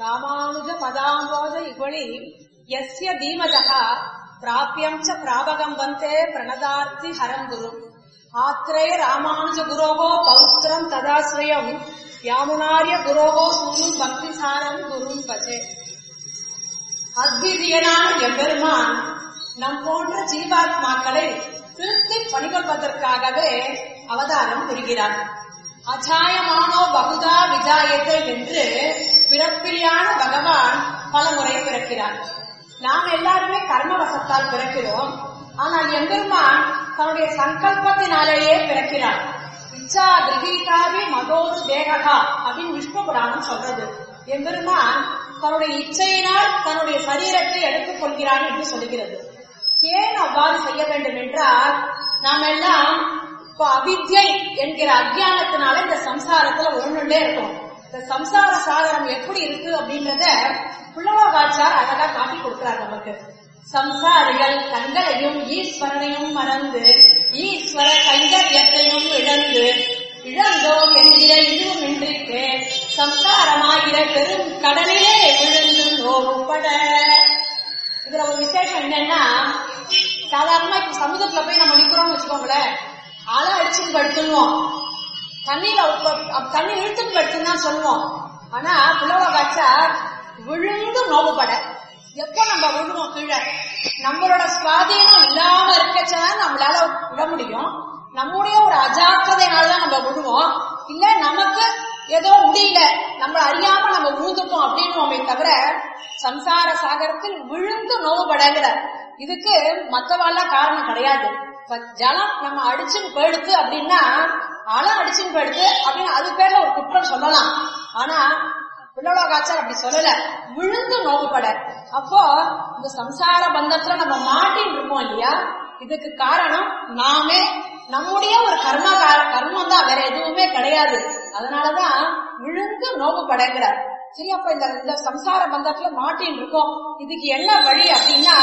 ராமானுஜ பதாம்போத யுகழி எஸ்ய தீமதா பிராபியம் ச பிராபகம் வந்தே பிரணதார்த்தி ஹரம் குரு. ஆத்ரேய ராமானுஜ குரோகோ பௌத்திரம் ததாஸ்ரயம் யாமுனாரிய குரோகோ சூனும் பக்திசாரம் குரும் பஜே. அத்விதீயனான எம்பெருமான் நம் போன்ற ஜீவாத்மாக்களை திருத்தி பணிகொள்வதற்காகவே அவதாரம் புரிகிறார் அச்சாயமானோ பகுதா விஜாயத்தை என்று பல முறை பிறக்கிறார். நாம் எல்லாருமே கர்மவசத்தால் பிறக்கிறோம். ஆனால் எம்பெருமான் தன்னுடைய சங்கல்பத்தினாலேயே பிறக்கிறார். இச்சா கிரகீகாவி மதோரு தேகா அப்படின்னு விஷ்ணு புராணம் சொல்றது. எம்பெருமான் தன்னுடைய இச்சையினால் தன்னுடைய சரீரத்தை எடுத்துக் கொள்கிறான் என்று சொல்லுகிறது ஏன் அவ்வாறு செய்ய வேண்டும் என்றால் நாம் எல்லாம் அவித்யை என்கிற அஜானத்தினால இந்த சம்சாரத்துல உருண்டுட்டே இருக்கோம். இந்த சம்சார சாகரம் எப்படி இருக்கு அப்படின்றத புள்ளவாச்சார் அழகா காட்டி கொடுக்கிறார் நமக்கு. சம்சாரிகள் தங்களையும் ஈஸ்வரனையும் மறந்து ஈஸ்வர கைங்கரியத்தையும் இழந்து இழந்தோம் என்கிற இதுவும் இன்றிக்கு சம்சாரமாகிற பெரும் கடலிலே விழுந்து நோவுப்பட இதுல ஒரு விசேஷம் என்னன்னா சாதாரணமா இப்ப சமுதிரத்துல போய் நம்ம நிக்கிறோம்னு வச்சுக்கோங்களேன் அலை அடிச்சுன்னு படுத்துருவோம். தண்ணியில தண்ணி இழுத்துட்டு படுத்துன்னு தான் சொல்லுவோம். ஆனா புலவகாச்சார் விழுந்து நோவுபட. எப்ப நம்ம விழுவோம் கீழே? நம்மளோட சுவாதீனம் இல்லாம இருக்கச்சதான் நம்மளால விட முடியும். நம்முடைய ஒரு அஜாக்கிரதையினாலதான் நம்ம விழுவோம். இல்ல நமக்கு ஏதோ முடியல நம்ம அறியாம நம்ம விழுந்துட்டோம் அப்படின்னுவோமே தவிர சம்சார சாகரத்தில் விழுந்து நோவுபடங்கிற இதுக்கு மத்தவாள்லாம் காரணம் கிடையாது. ஜலம் நம்ம அடிச்சுன்னு போயிடுத்து அப்படின்னா அலம் அடிச்சுன்னு போயிடுத்து அப்படின்னு அது பேர்ல ஒரு குற்றம் சொல்லலாம். ஆனா பிள்ளலோகாச்சார் அப்படி சொல்லல. விழுந்து நோவுபட. அப்போ இந்த சம்சார பந்தத்துல நம்ம மாட்டின்னு இருக்கோம் இல்லையா? இதுக்கு காரணம் நாமே. நம்முடைய ஒரு கர்ம கர்மம் தான் வேற எதுவுமே கிடையாது. அதனாலதான் விழுந்து நோவுபடங்கிறார் சரி அப்ப இந்த இந்த சம்சார பந்தத்துல மாட்டின்னு இருக்கோம். இதுக்கு என்ன வழி அப்படின்னா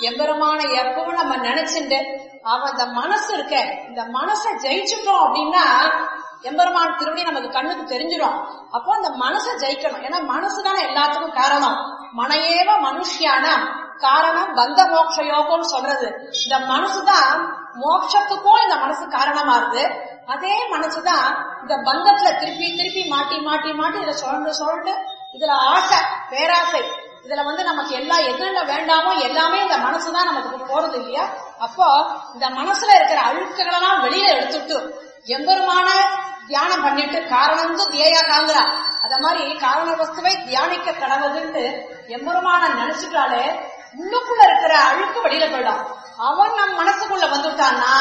எம்பெருமான எப்பவும் நம்ம நினைச்சுட்டு அவன் இந்த மனசு இருக்க இந்த மனசை ஜெயிச்சுட்டோம் அப்படின்னா எம்பெருமான் திருவடி நமக்கு கண்ணுக்கு தெரிஞ்சிடும். அப்போ அந்த மனசை ஜெயிக்கணும். ஏன்னா மனசு தானே எல்லாத்துக்கும் காரணம். மனையேவ மனுஷியான காரணம் பந்த மோட்ச யோகம்னு சொல்றது. இந்த மனசுதான் மோட்சத்துக்கும் இந்த மனசு காரணமா இருக்கு. அதே மனசுதான் இந்த பந்தத்துல திருப்பி திருப்பி மாட்டி மாட்டி மாட்டி இதுல சுழண்டு சுழண்டு இதுல ஆசை பேராசை இதுல வந்து நமக்கு எல்லாம் எதுல வேண்டாமோ எல்லாமே இந்த மனசுதான் நமக்கு போறது இல்லையா? அப்போ இந்த மனசுல இருக்கிற அழுக்குகளெல்லாம் வெளியில எடுத்துட்டு எம்பெருமான தியானம் பண்ணிட்டு காரணம் தியேயா காங்குறா அத மாதிரி காரண வஸ்துவை தியானிக்க கடவுதுன்ட்டு எம்பெருமான நினைச்சுட்டாலே உள்ளுக்குள்ள இருக்கிற அழுக்கு வெளியில போயிடும். அவன் நம் மனசுக்குள்ள வந்துட்டான்னா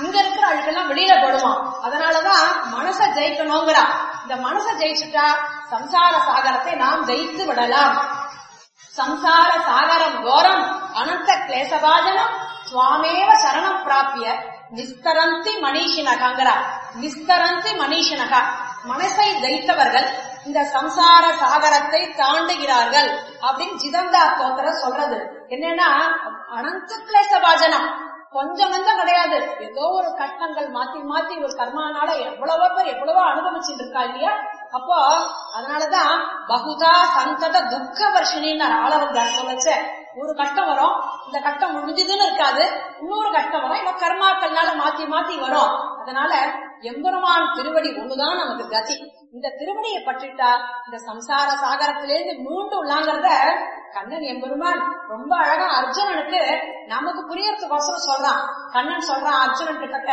இங்க இருக்கிற அழுக்கெல்லாம் வெளியில போடுவான் அதனாலதான் மனசை ஜெயிக்கணுங்கிறா. இந்த மனசை ஜெயிச்சுட்டா சம்சார சாகரத்தை நாம் ஜெயித்து விடலாம். சம்சார சாகரம் கோரம் அனந்த கிளேசபாஜனம் சுவாமேவ சரணம் பிராப்பிய நிஸ்தரந்தி மனிஷினகாங்கிறா நிஸ்தரந்தி மனிஷினகா மனசை ஜெயித்தவர்கள் இந்த சம்சார சாகரத்தை தாண்டுகிறார்கள் அப்படின்னு ஜிதந்தா ஸ்தோத்திர சொல்றது. என்னன்னா அனந்த கிளேசபாஜனம் கொஞ்சம் நஞ்சம் கிடையாது. ஏதோ ஒரு கஷ்டங்கள் மாத்தி மாத்தி ஒரு கர்மானால எவ்வளவோ பேர் எவ்வளவோ அனுபவிச்சுட்டு இருக்கா இல்லையா? அப்போ அதனாலதான் பகுதா சந்தத துக்க வர்ஷினின்னு அர்த்தம் வச்ச ஒரு கஷ்டம் வரும் இந்த கஷ்டம் முடிஞ்சதுன்னு இருக்காது. இன்னொரு கஷ்டம் வரும் இவன் கர்மாக்கள்னால மாத்தி மாத்தி வரும். அதனால எம்பெருமான் திருவடி ஒண்ணுதான் நமக்கு கதி. இந்த திருவடியை பற்றிட்டா இந்த சம்சார சாகரத்திலேருந்து மீண்டும் உள்ளாங்கிறத கண்ணன் எம்பெருமான் ரொம்ப அழகா அர்ஜுனனுக்கு நமக்கு புரியறதுக்கோசரம் சொல்றான். கண்ணன் சொல்றான் அர்ஜுனன் கிட்ட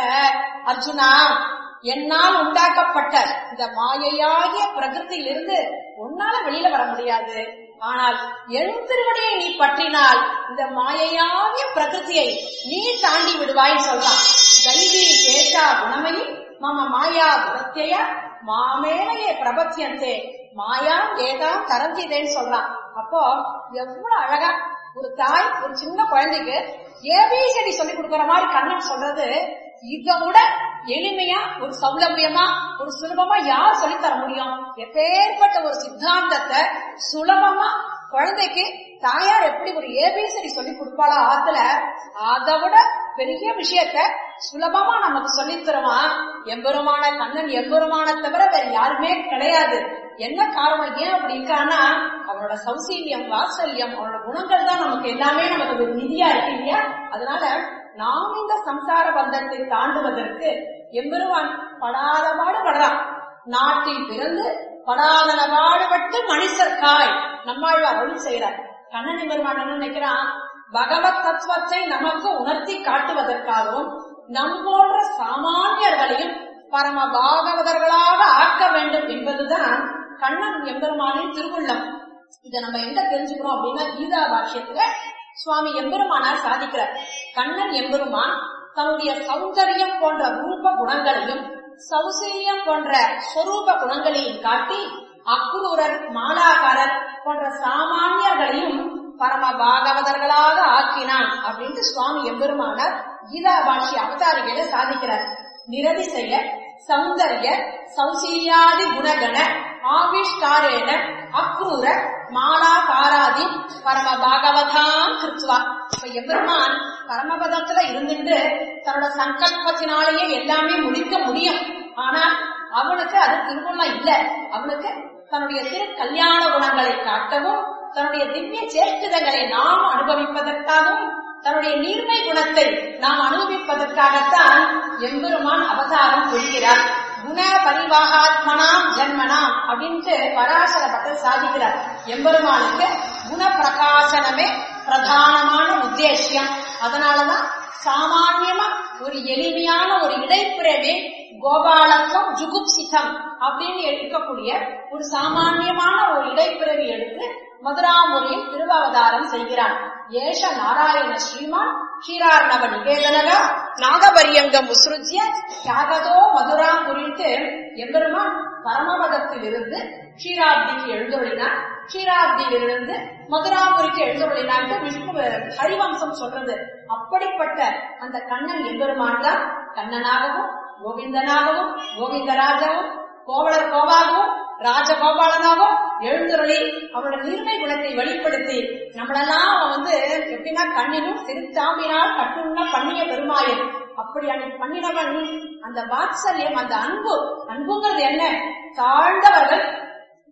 அர்ஜுனா என்னால் உண்டாக்கப்பட்ட இந்த மாயையாகிய பிரகிருத்தியிலிருந்து உன்னால வெளியில வர முடியாது. ஆனால் என் திருவடியை நீ பற்றினால் இந்த மாயையாகிய பிரகிருத்தியை நீ தாண்டி விடுவாய் சொல்றான் தைவி கேஷா குணமயி மம மாயா குணத்தைய மாமேலையே பிரபத்தியந்தே மாயா ஏதா கரஞ்சிதேன்னு சொல்றான் அப்போ எவ்வளவு அழகா ஒரு தாய் ஒரு சின்ன குழந்தைக்கு ஏபிசிடி சொல்லி கொடுக்கற மாதிரி கண்ணன் சொல்றது இதை விட எளிமையா ஒரு சௌலபியமா ஒரு சுலபமா யார் சொல்லித் தர முடியும்? எப்பேற்பட்ட ஒரு சித்தாந்தத்தை சுலபமா குழந்தைக்கு தாயார் எப்படி ஒரு ஏபிசிடி சொல்லி கொடுப்பாளோ ஆத்துல அதை விட பெரிய விஷயத்த சுலபமா நமக்கு சொல்லித் தருவான். எம்பெருமான கண்ணன் எம்பெருமான தவிர வேற யாருமே கிடையாது. என்ன காரணம் ஏன் அப்படி இருக்கான்னா அவனோட சௌசீல்யம் வாசல்யம் அவனோட குணங்கள் தான் நமக்கு எல்லாமே நமக்கு ஒரு நிதியா இருக்கு இல்லையா? அதனால நாம் இந்த சம்சார பந்தத்தை தாண்டுவதற்கு எம்பெருவான் படாத பாடுபடுறான் நாட்டில் பிறந்து படாதன பாடுபட்டு மனுஷர்காய் நம்மாழ்வார் அருள் செய்யறார் கண்ணன் பெருமான் நினைக்கிறான்? பகவத் தத்துவத்தை நமக்கு உணர்த்தி காட்டுவதற்காகவும் நம் போன்ற சாமானியர்களையும் பரம பாகவதர்களாக ஆக்க வேண்டும் என்பதுதான் கண்ணன் எம்பெருமானின் திருவுள்ளம். இதை நம்ம எங்க தெரிஞ்சுக்கிறோம் அப்படின்னா கீதா பாஷ்யத்துல சுவாமி எம்பெருமானார் சாதிக்கிறார். கண்ணன் எம்பெருமான் தன்னுடைய சௌந்தரியம் போன்ற ரூப குணங்களையும் சௌசல்யம் போன்ற சொரூப குணங்களையும் காட்டி அக்ரூரர் மாலாகாரர் போன்ற சாமானியர்களையும் பரம பாகவதர்களாக ஆக்கினான் அப்படின்ட்டு சுவாமி எம்பெருமானார் கீதா பாஷி அவதாரிகளை சாதிக்கிறார். நிரதிசய சௌந்தர்ய சௌசீரியாதி குணகண ஆவிஷ்காரேன அக்ரூர மாலாகாராதி பரம பாகவதாம் கிருத்வா. இப்ப எம்பெருமான் பரமபதத்துல இருந்துட்டு தன்னோட சங்கல்பத்தினாலேயே எல்லாமே முடிக்க முடியும். ஆனா அவனுக்கு அது திருமணம் இல்ல. அவனுக்கு தன்னுடைய திரு கல்யாண குணங்களை காட்டவும் தன்னுடைய திவ்ய சேஷ்டிதங்களை நாம் அனுபவிப்பதற்காகவும் தன்னுடைய நீர்மை குணத்தை நாம் அனுபவிப்பதற்காகத்தான் எம்பெருமான் அவதாரம் கொள்கிறார் குண பரிவாகாத்மனாம் ஜன்மனாம் அப்படின்ட்டு பராசர பட்டர் சாதிக்கிறார். எம்பெருமானுக்கு குண பிரகாசனமே பிரதானமான உத்தேசியம். அதனாலதான் சாமான்யமா ஒரு எளிமையான ஒரு இடைப்பிறவே கோபாலத்துவம் ஜுகுப்சிதம் அப்படின்னு எடுக்கக்கூடிய ஒரு சாமானியமான ஒரு இடைப்பிறவி எடுத்து மதுராமுரியில் திருவாவதாரம் செய்கிறான் ஏஷ நாராயண ஸ்ரீமான் ஷீரார்ணவ நிகேதனக நாகபரியங்கம் உசுருஜ்ய தியாகதோ மதுராம் குறித்து எம்பெருமான் பரமபதத்தில் இருந்து ஷீராப்திக்கு எழுந்தொழினான் ஷீராப்தியிலிருந்து மதுராபுரிக்கு எழுந்தொழினான்ட்டு விஷ்ணு ஹரிவம்சம் சொல்றது. அப்படிப்பட்ட அந்த கண்ணன் எம்பெருமான் தான் கண்ணனாகவும் கோவிந்தனாகவும் கோவிந்தராஜாவும் கோவலர் கோவாகவும் ராஜகோபாலனாகவும் எழுந்துருளி அவனோட நீர்மை குணத்தை வெளிப்படுத்தி நம்மளெல்லாம் அவன் வந்து எப்படின்னா கண்ணினும் சிறுத்தாம்பினால் கட்டுன்னா பண்ணிய பெருமாயன் அப்படி அன்னைக்கு பண்ணினவன் அந்த வாத்சல்யம் அந்த அன்பு அன்புங்கிறது என்ன? தாழ்ந்தவர்கள்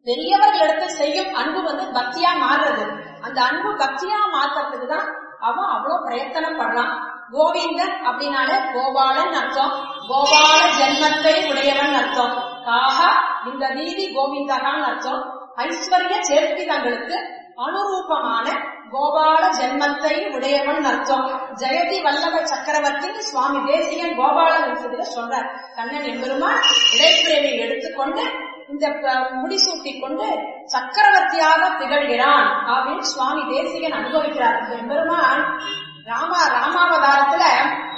பெரியவர்களிடத்தில் செய்யும் அன்பு வந்து பக்தியா மாறுறது. அந்த அன்பு பக்தியா மாத்துறதுக்கு தான் அவன் அவ்வளவு பிரயத்தனம் பண்ணலாம் கோவிந்தன் அப்படின்னாலே கோபாலன் அர்த்தம். கோபால ஜென்மத்தை உடையவன் அர்த்தம். காகா இந்த நீதி கோவிந்தகான் அர்த்தம். ஐஸ்வர்ய சேர்த்திதங்களுக்கு அனுரூபமான கோபால ஜென்மத்தை உடையவன் அர்த்தம். ஜெயதி வல்லப சக்கரவர்த்தின்னு சுவாமி தேசியன் கோபால சொல்றார். கண்ணன் எம்பெருமான் இடைப்பிரேமை எடுத்துக்கொண்டு இந்த முடிசூட்டி கொண்டு சக்கரவர்த்தியாக திகழ்கிறான் அப்படின்னு சுவாமி தேசியன் அனுபவிக்கிறார். இந்த எம்பெருமான் ராமா ராமாவதாரத்துல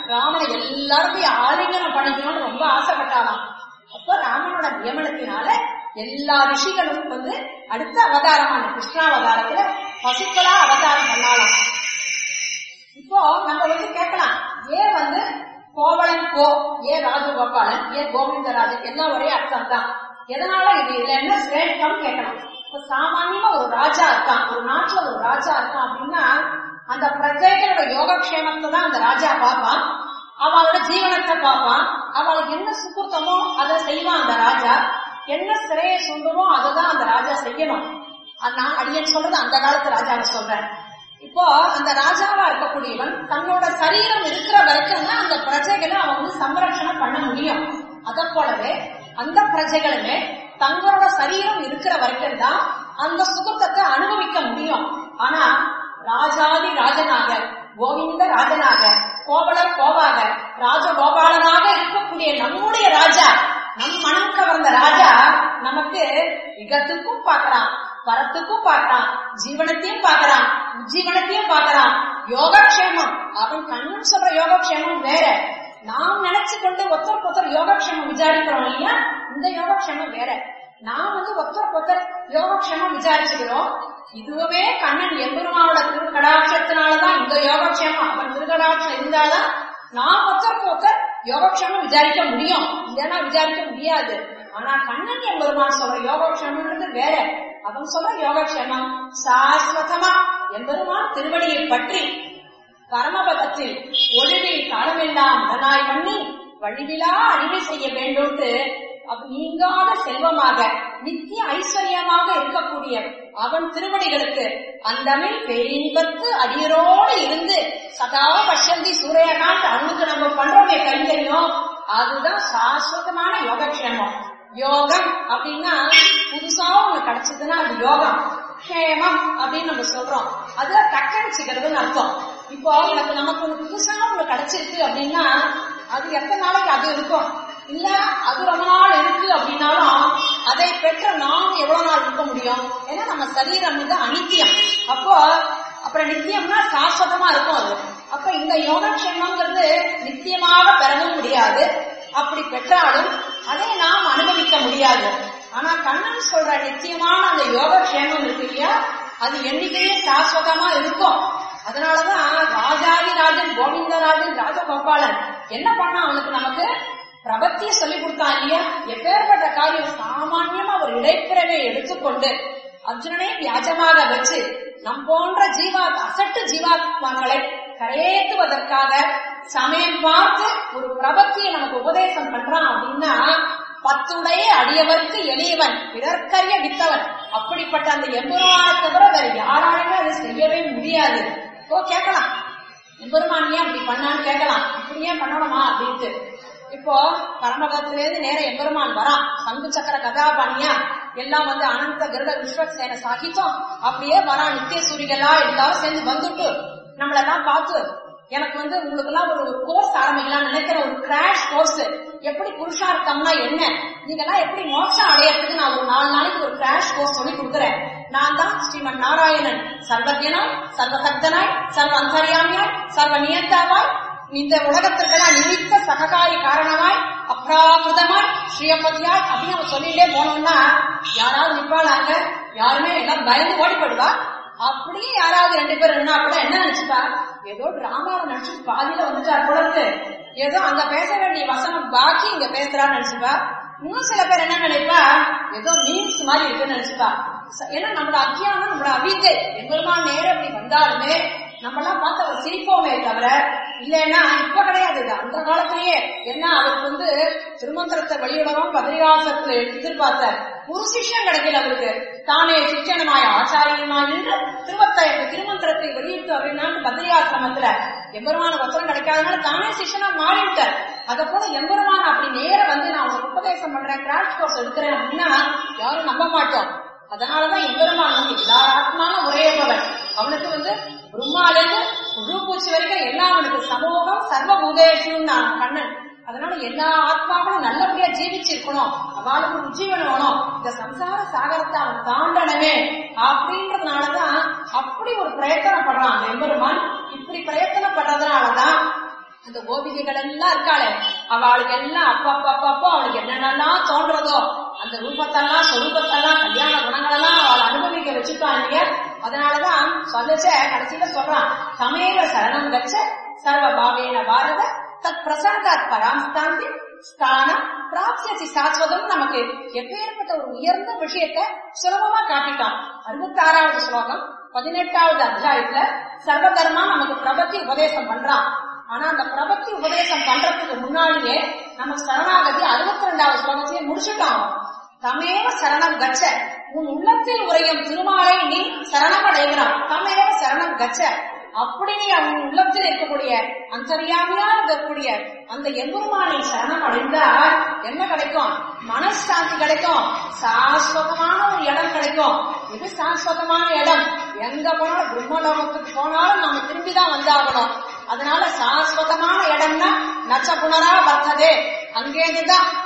ராமனை எல்லாருக்கும் ஆலிங்கனம் பண்ணிக்கணும்னு ரொம்ப ஆசைப்பட்டாராம். அப்ப ராமனோட நியமனத்தினால எல்லா ரிஷிகளும் வந்து அடுத்த அவதாரமான கிருஷ்ணாவதாரத்துல பசுக்களா அவதாரம் பண்ணலாம் இப்போ நம்ம வந்து கேட்கலாம் ஏன் வந்து கோவலன் கோ ஏ ராஜகோபாலன் ஏன் கோவிந்தராஜன் எல்லாம் ஒரே அர்த்தம் தான் எதனால இது இதுல என்ன சிரேஷ்டம் கேட்கலாம். இப்ப சாமானியமா ஒரு ராஜா இருக்கான் ஒரு நாட்டுல ஒரு ராஜா இருக்கான் அப்படின்னா அந்த பிரஜைகளோட யோகக்ஷேமத்தை தான் அந்த ராஜா பார்ப்பான். அவளோட ஜீவனத்தை பார்ப்பான். அவளுக்கு என்ன சுக்குத்தமோ அதை செய்வான் அந்த ராஜா. என்ன சிறையை சொல்லுமோ அதை தான் அந்த ராஜா செய்யணும். நான் அடியன் சொல்றது அந்த காலத்து ராஜாவை சொல்றேன். இப்போ அந்த ராஜாவா இருக்கக்கூடியவன் தன்னோட சரீரம் இருக்கிற வரைக்கும் தான் அந்த பிரஜைகளை அவன் வந்து சம்ரட்சணம் பண்ண முடியும். அத போலவே அந்த பிரஜைகளுமே தங்களோட சரீரம் இருக்கிற வரைக்கும் தான் அந்த சுகத்தை அனுபவிக்க முடியும். ஆனா ராஜாதி ராஜனாக கோவிந்த ராஜனாக கோவலர் கோவாக ராஜகோபாலனாக இருக்கக்கூடிய நம்முடைய ராஜா நம் மனம் கவர்ந்த ராஜா நமக்கு இகத்துக்கும் பார்க்கறான் பரத்துக்கும் பார்க்கறான் ஜீவனத்தையும் பார்க்கறான் உஜ்ஜீவனத்தையும் பார்க்கறான். யோகக்ஷேமம் அவன் கண்ணன் சொல்ற யோகக்ஷேமம் வேற. நாம் நினைச்சு கொண்டு ஒருத்தருக்கு ஒருத்தர் யோகக்ஷேமம் விசாரிக்கிறோம் இல்லையா? இந்த யோகக்ஷேமம் வேற. நாம் வந்து ஒருத்தருக்கு ஒருத்தர் யோகக்ஷேமம் விசாரிச்சுக்கிறோம். இதுவே கண்ணன் எம்பெருமாவோட திருக்கடாட்சத்தினாலதான் இந்த யோகக்ஷேமம் அவன் திருக்கடாட்சம் இருந்தாதான் நாம் ஒத்தருக்கு ஒத்தர் யோகக்ஷேமம் விசாரிக்க முடியும். இல்லைன்னா விசாரிக்க முடியாது. ஆனா கண்ணன் எம்பெருமான் சொல்ற யோகக்ஷேமம்ன்றது வேற. அவன் சொல்ற யோகக்ஷேமம் சாஸ்வதமா. எம்பெருமான் திருவடியை பற்றி பரமபதத்தில் ஒளிவில் காலமெல்லாம் உடனாய் பண்ணி வழிவிலா அறிவை செய்ய வேண்டும் நீங்காத செல்வமாக நித்திய ஐஸ்வர்யமாக இருக்கக்கூடிய அவன் திருவடிகளுக்கு அந்தமில் பேரின்பத்து அடியரோடு இருந்து சதா வசந்தி சூரியகாந்த் அவனுக்கு நம்ம பண்றோமே கைங்கரியம். அதுதான் சாஸ்வதமான யோகக்ஷேமம். யோகம் அப்படின்னா புதுசா ஒண்ணு கிடைச்சதுன்னா அது யோகம். க்ஷேமம் அப்படின்னு நம்ம சொல்றோம். அது தக்க வச்சுக்கிறதுன்னு அர்த்தம். இப்போ எனக்கு நமக்கு ஒண்ணு புதுசா ஒண்ணு கிடைச்சிருக்கு அப்படின்னா அது எத்தனை நாளைக்கு அது இருக்கும்? இல்ல அது ரொம்ப நாள் இருக்கு அப்படின்னாலும் அதை பெற்ற நாம் எவ்வளவு நாள் இருக்க முடியும்? ஏன்னா நம்ம சரீரம் வந்து அனித்தியம். அப்போ அப்புறம் நித்தியம்னா சாஸ்வதமா இருக்கும் அது. அப்ப இந்த யோகக்ஷேமங்கிறது நித்தியமாக பெறவும் முடியாது. அப்படி பெற்றாலும் அதை நாம் அனுபவிக்க முடியாது. ஆனா கண்ணன் சொல்ற நிச்சயமான அந்த யோகக்ஷேமம் இருக்கு இல்லையா? அது என்னைக்குமே சாஸ்வதமா இருக்கும். அதனாலதான் ராஜாதி ராஜன் கோவிந்தராஜன் ராஜகோபாலன் என்ன பண்ணா அவனுக்கு நமக்கு பிரபத்திய சொல்லி கொடுத்தான் இல்லையா? எப்பேற்பட்ட காரியம்? சாமான்யமா ஒரு இடைப்பிறவை எடுத்துக்கொண்டு அர்ஜுனனே வியாஜமாக வச்சு நம் போன்ற ஜீவா அசட்டு ஜீவாத்மாக்களை கரையேற்றுவதற்காக சமயம் பார்த்து ஒரு பிரபத்தியை நமக்கு உபதேசம் பண்றான் அப்படின்னா பத்துடைய அடியவருக்கு எளியவன் பிறர்க்கரிய வித்தவன். அப்படிப்பட்ட அந்த எம்பெருமானை தவிர வேற யாராலுமே அதை செய்யவே முடியாது. ஓ கேட்கலாம். எம்பெருமான் ஏன் அப்படி பண்ணான்னு கேட்கலாம். இப்படி ஏன் பண்ணணுமா அப்படின்ட்டு. இப்போ பரமபத்திலேருந்து நேர எம்பெருமான் வரான் சங்கு சக்கர கதாபாணியா? எல்லாம் வந்து அனந்த கிருட விஸ்வசேன சாகித்தம். அப்படியே வரான் நித்திய சூரியலா எல்லாரும் சேர்ந்து வந்துட்டு நம்மளெல்லாம் பார்த்து எனக்கு வந்து உங்களுக்கு எல்லாம் ஒரு கோர்ஸ் ஆரம்பிக்கலாம் நினைக்கிற ஒரு கிராஷ் கோர்ஸ் எப்படி புருஷார்த்தம்னா என்ன? நீங்க எல்லாம் எப்படி மோட்சம் அடையறதுக்கு நான் ஒரு நாலு நாளைக்கு ஒரு கிராஷ் கோர்ஸ் சொல்லி கொடுக்குறேன். நான் தான் ஸ்ரீமன் நாராயணன். சர்வஜனாய் சர்வசக்தனாய் சர்வ அந்தர்யாமியாய் சர்வ நியந்தாவாய் இந்த உலகத்திற்கெல்லாம் நிமித்த சககாரி காரணமாய் அப்ராமிருதமாய் ஸ்ரீயம்பதியாய் அப்படின்னு அவன் சொல்லிட்டே போனோம்னா யாராவது நிப்பாளாங்க யாருமே எல்லாம் பயந்து ஓடிப்படுவா? அப்படியே யாராவது ரெண்டு பேர் என்ன கூட என்ன நினைச்சுப்பா? ஏதோ டிராமாவை நடிச்சு பாதியில வந்துட்டார் குழந்தை ஏதோ அங்க பேச வேண்டிய வசனம் பாக்கி இங்க பேசுறான்னு நினைச்சுப்பா? இன்னும் சில பேர் என்ன நினைப்பா? ஏதோ மீன்ஸ் மாதிரி இருக்குன்னு நினைச்சுப்பா. ஏன்னா நம்மளோட அத்தியானம் நம்மளோட அவித்தை எங்களுமா நேரம் அப்படி வந்தாலுமே நம்மளாம் பார்த்து அவர் சிரிப்போமே தவிர இல்லைன்னா இப்ப கிடையாது இது. அந்த காலத்திலேயே என்ன அவருக்கு வந்து திருமந்திரத்தை வெளியிடவும் பத்ரிகாசத்துல எதிர்பார்த்தார் ஒரு சிஷ்யம் கிடைக்கல அவருக்கு. தானே சிஷ்யனமாய் ஆச்சாரியமாய் நின்று திருவத்தை திருமந்திரத்தை வெளியிட்டு அப்படின்னா பத்ரிகாசிரமத்துல எம்பெருமான வசனம் கிடைக்காதனால தானே சிஷ்யனா மாறிவிட்டார். அத போல எம்பெருமான் அப்படி நேர வந்து நான் உங்களுக்கு உபதேசம் பண்றேன் கிராஷ் கோர்ஸ் எடுக்கிறேன் அப்படின்னா யாரும் நம்ப மாட்டோம். அதனாலதான் எம்பெருமான் வந்து எல்லா ஆத்மாவும் உரையப்பவன் அவனுக்கு வந்து பிரம்மாலேருந்து முழு பூச்சி வரைக்கும் எல்லாம் அவனுக்கு சமூகம் சர்வபூதேஷும் தான் கண்ணன். அதனால எல்லா ஆத்மாக்களும் நல்லபடியா ஜீவிச்சிருக்கணும். அவளுக்கு உஜீவனம் வேணும் இந்த சம்சார சாகரத்தை அவன் தாண்டனவே அப்படின்றதுனாலதான் அப்படி ஒரு பிரயத்தனப்படுறான் அந்த எம்பெருமான். இப்படி பிரயத்தனம் பிரயத்தனப்படுறதுனாலதான் அந்த கோபிகைகள் எல்லாம் இருக்காளே. அவளுக்கு எல்லாம் அப்பப்ப அப்பப்போ அவளுக்கு என்னென்னலாம் தோன்றதோ அந்த ரூபத்தெல்லாம் சொரூபத்தெல்லாம் கல்யாண குணங்களெல்லாம் அவள் அனுபவிக்க வச்சுட்டாங்க அதனாலதான் சொல்லச்ச கடைசியில சொல்றான் சமேவ சரணம் வச்ச சர்வ பாவேன பாரத தத் பிரசாதாத் பராமஸ்தாந்தி ஸ்தானம் பிராப்சியசி சாஸ்வதம் நமக்கு எப்பேற்பட்ட ஒரு உயர்ந்த விஷயத்தை சுலபமா காட்டிட்டான். அறுபத்தாறாவது ஸ்லோகம் பதினெட்டாவது அத்தியாயத்துல சர்வதர்மா நமக்கு பிரபத்தி உபதேசம் பண்றான். ஆனா அந்த பிரபத்தி உபதேசம் பண்றதுக்கு முன்னாடியே நம்ம சரணாகதி அறுபத்தி ரெண்டாவது ஸ்லோகத்தையே முடிச்சுட்டான். தமேவ சரணம் கச்ச. உன் உள்ளத்தில் உரையும் திருமாலை நீ சரணம் அடைகிறான் தமேவ சரணம் கச்ச. அப்படி நீ அவன் உள்ளத்தில் இருக்கக்கூடிய அந்தரியாமையா இருக்கக்கூடிய அந்த எம்பெருமானை சரணம் அடைந்தால் என்ன கிடைக்கும்? மனசாந்தி கிடைக்கும். சாஸ்வதமான ஒரு இடம் கிடைக்கும். இது சாஸ்வதமான இடம்? எங்க போனாலும் பிரம்மலோகத்துக்கு போனாலும் நம்ம திரும்பிதான் வந்தாகணும். அதனால சாஸ்வதமான இடம்னா நச்ச புனரா வர்த்ததே. அங்கேருந்துதான்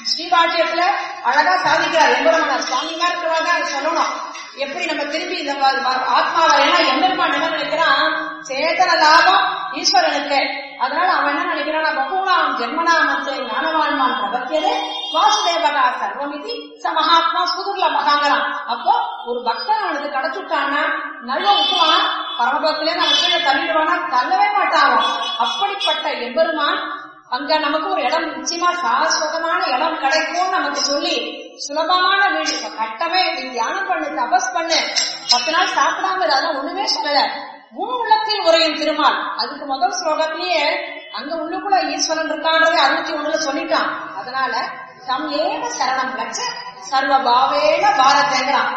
ஸ்ரீபாட்டியத்துல அழகா சாதிக்கிறார். எம்பெருமானார் சுவாமி மாதிரி அதை சொல்லணும். எப்படி நம்ம திரும்பி இந்த வ- ஆத்மாவை ஏன்னா எம்பெருமான் என்ன நினைக்கிறான்? சேதன லாபம் ஈஸ்வரனுக்கு. அதனால அவன் என்ன நினைக்கிறான்? பகூனாம் ஜென்மனாமத்தை ஞானவான்மான் பிரபத்தியதே வாசுதேவகா சர்வமிதி ச மகாத்மா சுதுர்ல மகாங்கலாம் அப்போ ஒரு பக்தன் அவனுக்கு கிடைச்சுட்டான்னா நல்ல உப்புவான் பரமபத்திலே நம்ம கீழே தள்ளிடுவானா? தள்ளவே மாட்டான் அப்படிப்பட்ட எம்பெருமான் அங்க நமக்கு ஒரு இடம் நிச்சயமா சாஸ்வதமான இடம் கிடைக்கும் நமக்கு சொல்லி சுலபமான வீடு. இப்ப கட்டமே நீ தியானம் பண்ணு தபஸ் பண்ணு. பத்து நாள் சாப்பிடாம இரு, அதெல்லாம் ஒண்ணுமே சொல்லல. முன் உள்ளத்தில் உரையும் திருமால். அதுக்கு முதல் ஸ்லோகத்திலேயே அங்க உள்ளுக்குள்ள ஈஸ்வரன் இருக்கான்றதை அறுபத்தி ஒண்ணுல சொல்லிட்டான். அதனால தம் ஏன சரணம் கிடைச்ச சர்வ பாவேன பாரதேங்கிறான்